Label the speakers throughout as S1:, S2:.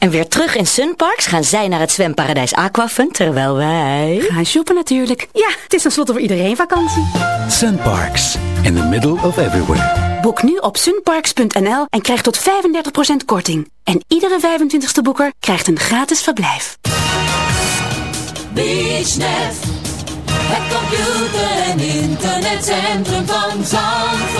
S1: En weer terug in Sunparks gaan zij naar het zwemparadijs Aquafun, terwijl wij...
S2: Gaan shoppen natuurlijk. Ja, het is tenslotte voor iedereen vakantie.
S3: Sunparks, in the middle of everywhere.
S2: Boek nu op sunparks.nl en krijg tot 35% korting. En iedere 25ste boeker krijgt een gratis verblijf.
S4: BeachNet, het computer- en internetcentrum van Zandvoort.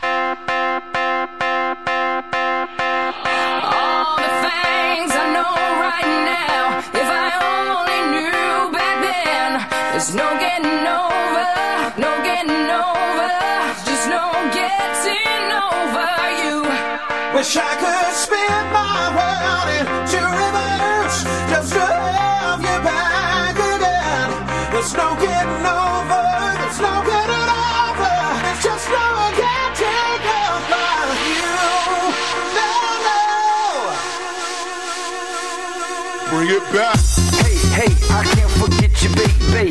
S5: Wish I could spin my world into reverse just to have you back again. There's no getting over, there's no getting over. It's just no getting over you. No, no.
S6: Bring it back.
S7: Hey, hey, I can't forget you, baby.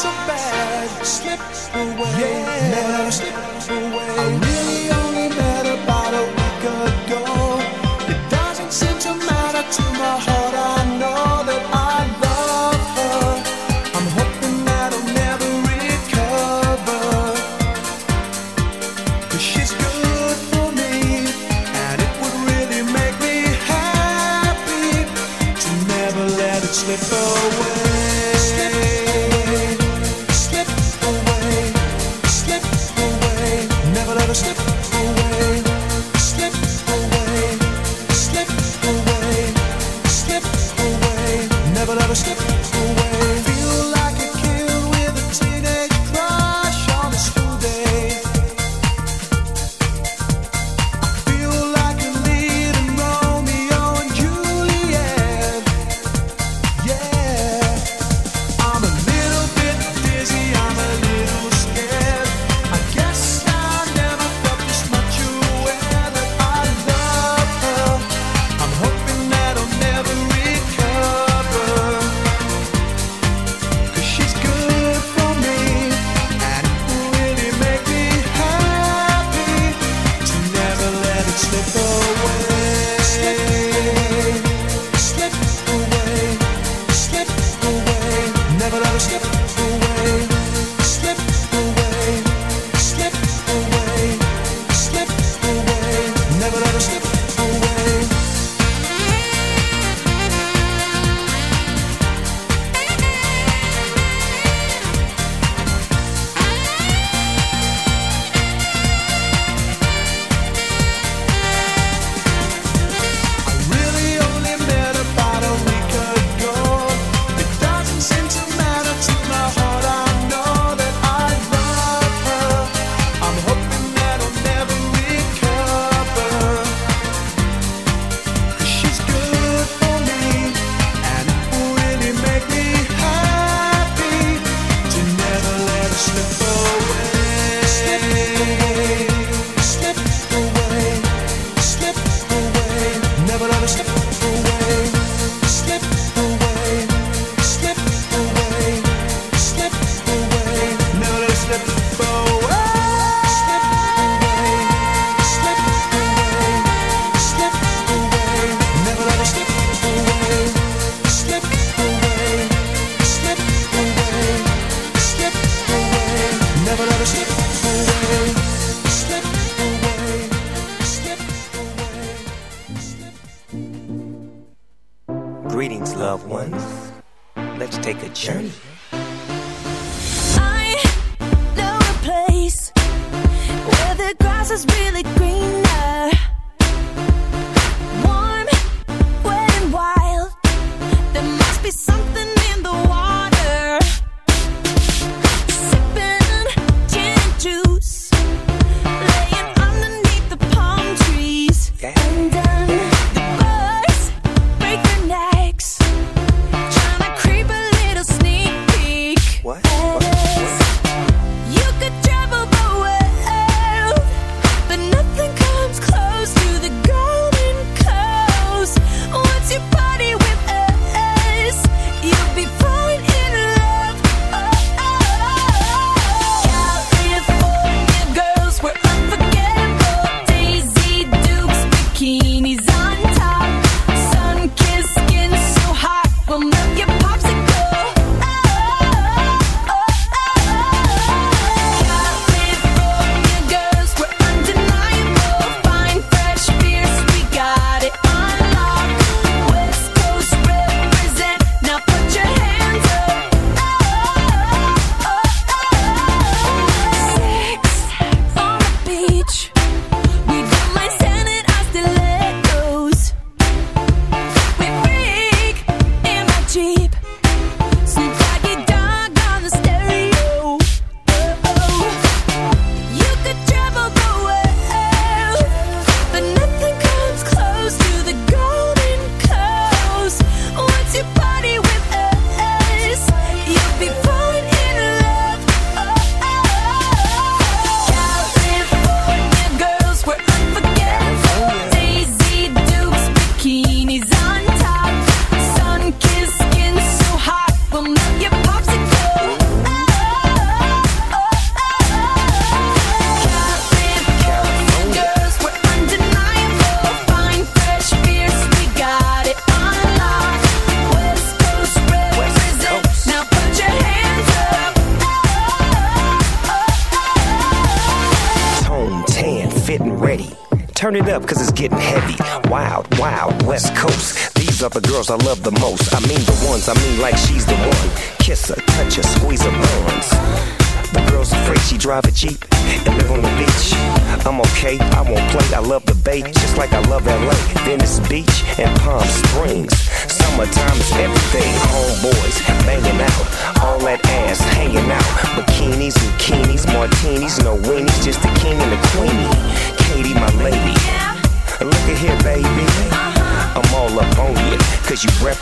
S8: so bad. Slip away, yeah. never slip away.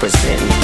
S9: representing.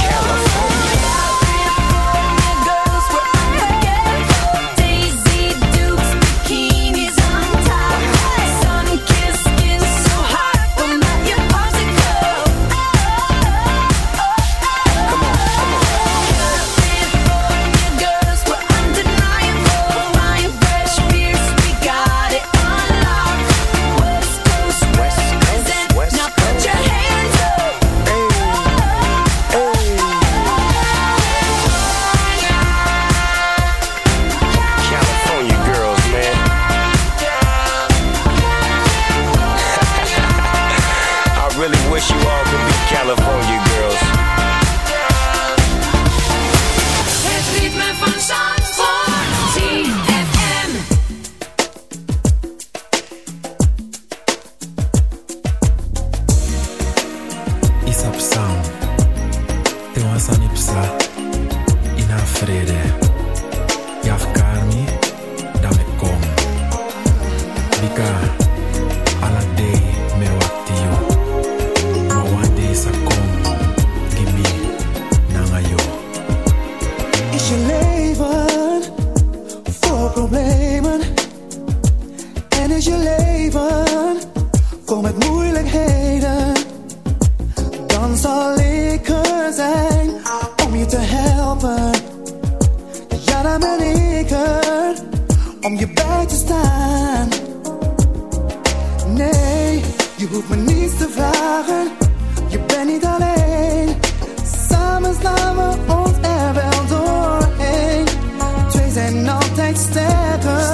S10: Je hoeft me niets te vragen, je bent niet alleen. Samen slaan we ons er wel doorheen. Twee zijn altijd sterker.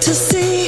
S10: to
S11: see.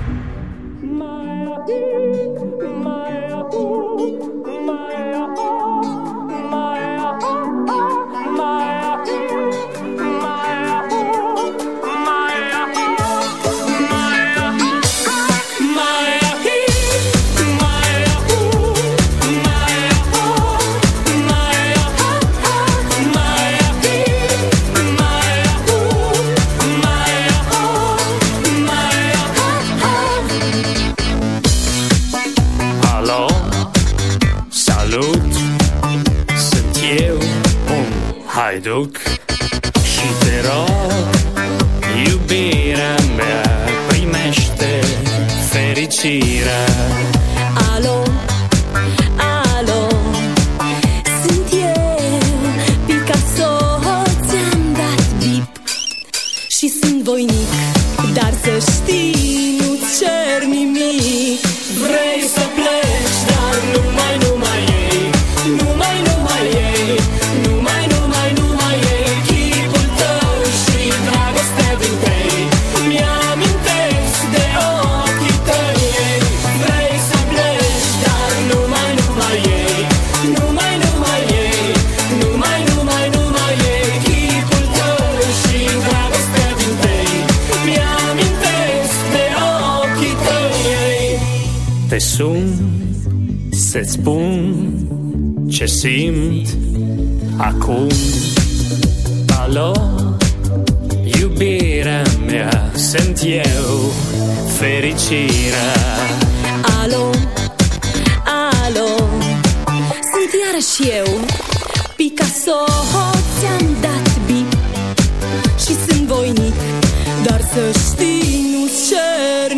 S12: să-ți spun ce simt acum. Alo, iubirea mea, sunt eu, fericirea.
S13: Alo, alo, sunt iarăși eu, Picasso Ți-am dat bip și sunt voinic dar să știi, nu-ți cer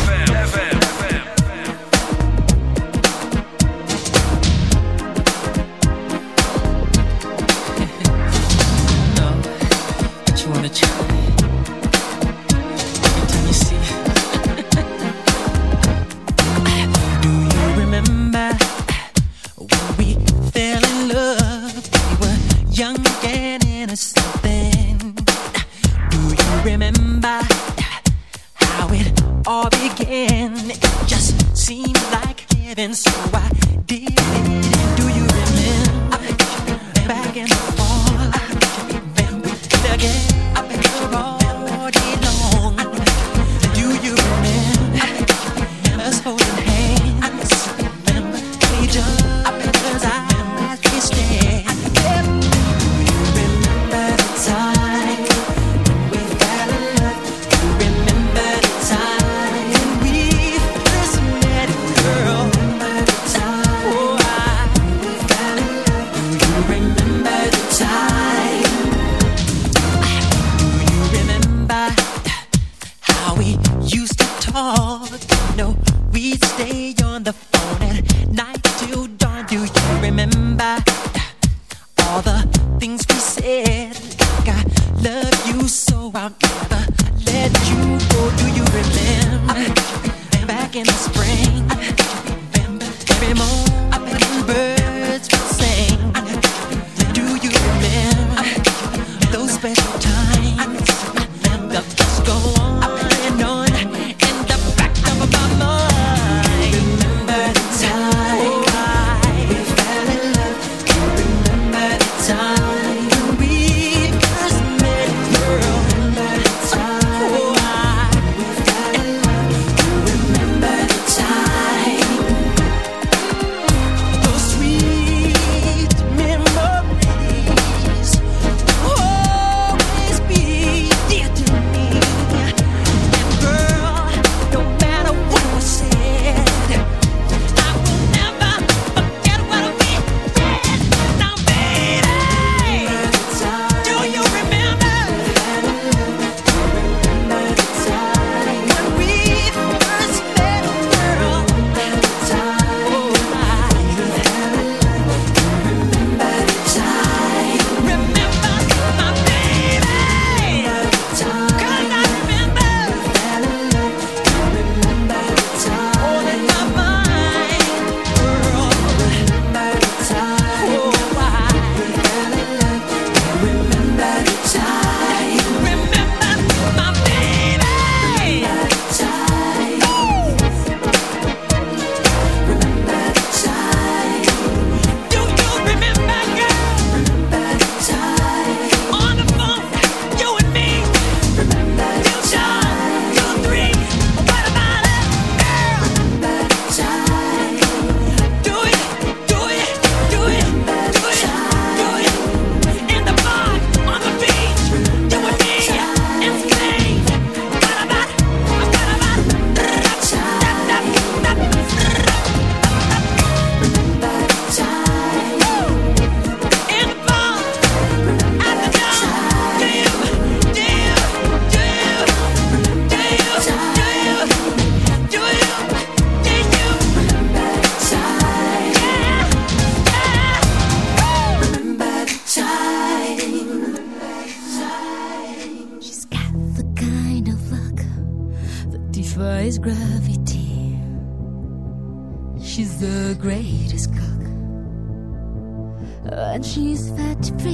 S13: she's fat free.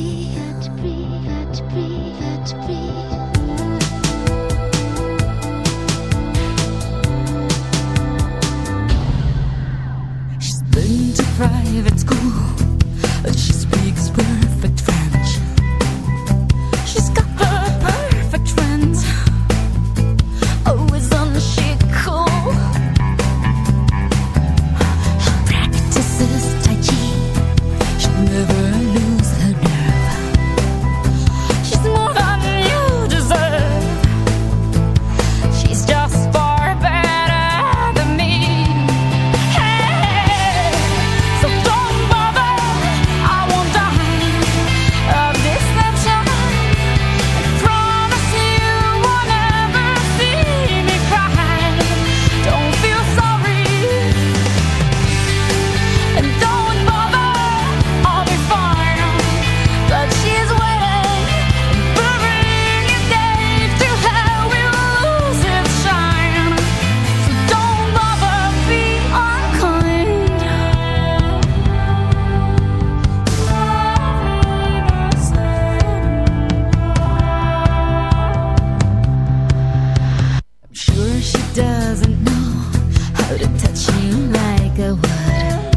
S13: To touch you like I would.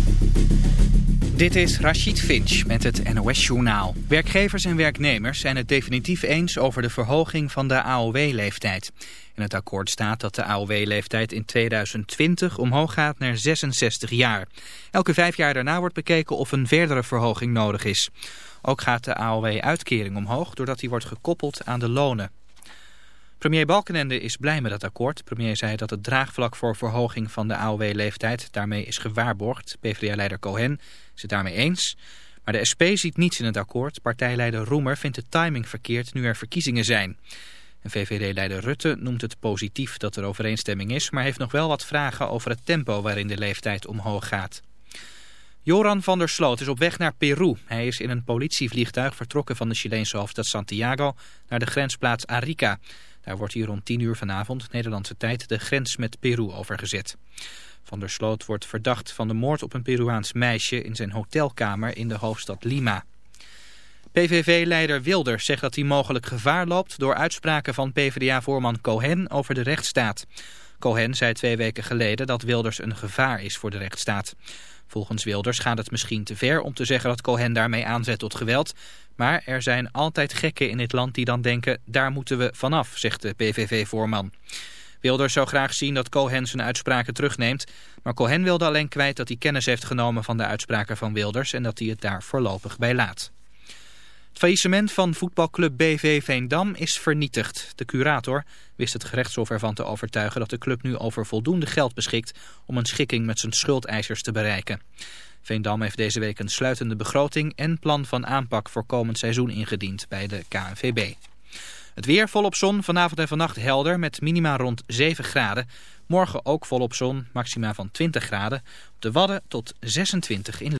S14: Dit is Rachid Finch met het NOS-journaal. Werkgevers en werknemers zijn het definitief eens over de verhoging van de AOW-leeftijd. In het akkoord staat dat de AOW-leeftijd in 2020 omhoog gaat naar 66 jaar. Elke vijf jaar daarna wordt bekeken of een verdere verhoging nodig is. Ook gaat de AOW-uitkering omhoog doordat die wordt gekoppeld aan de lonen. Premier Balkenende is blij met het akkoord. Premier zei dat het draagvlak voor verhoging van de AOW-leeftijd daarmee is gewaarborgd. PvdA-leider Cohen is het daarmee eens. Maar de SP ziet niets in het akkoord. Partijleider Roemer vindt de timing verkeerd nu er verkiezingen zijn. En VVD-leider Rutte noemt het positief dat er overeenstemming is... maar heeft nog wel wat vragen over het tempo waarin de leeftijd omhoog gaat. Joran van der Sloot is op weg naar Peru. Hij is in een politievliegtuig vertrokken van de Chileense hoofdstad Santiago... naar de grensplaats Arica. Daar wordt hier rond 10 uur vanavond, Nederlandse tijd, de grens met Peru overgezet. Van der Sloot wordt verdacht van de moord op een Peruaans meisje in zijn hotelkamer in de hoofdstad Lima. PVV-leider Wilders zegt dat hij mogelijk gevaar loopt door uitspraken van PvdA-voorman Cohen over de rechtsstaat. Cohen zei twee weken geleden dat Wilders een gevaar is voor de rechtsstaat. Volgens Wilders gaat het misschien te ver om te zeggen dat Cohen daarmee aanzet tot geweld. Maar er zijn altijd gekken in dit land die dan denken, daar moeten we vanaf, zegt de PVV-voorman. Wilders zou graag zien dat Cohen zijn uitspraken terugneemt. Maar Cohen wilde alleen kwijt dat hij kennis heeft genomen van de uitspraken van Wilders en dat hij het daar voorlopig bij laat. Faillissement van voetbalclub BV Veendam is vernietigd. De curator wist het gerechtshof ervan te overtuigen dat de club nu over voldoende geld beschikt om een schikking met zijn schuldeisers te bereiken. Veendam heeft deze week een sluitende begroting en plan van aanpak voor komend seizoen ingediend bij de KNVB. Het weer volop zon, vanavond en vannacht helder met minima rond 7 graden. Morgen ook volop zon, maxima van 20 graden. Op de Wadden tot 26 in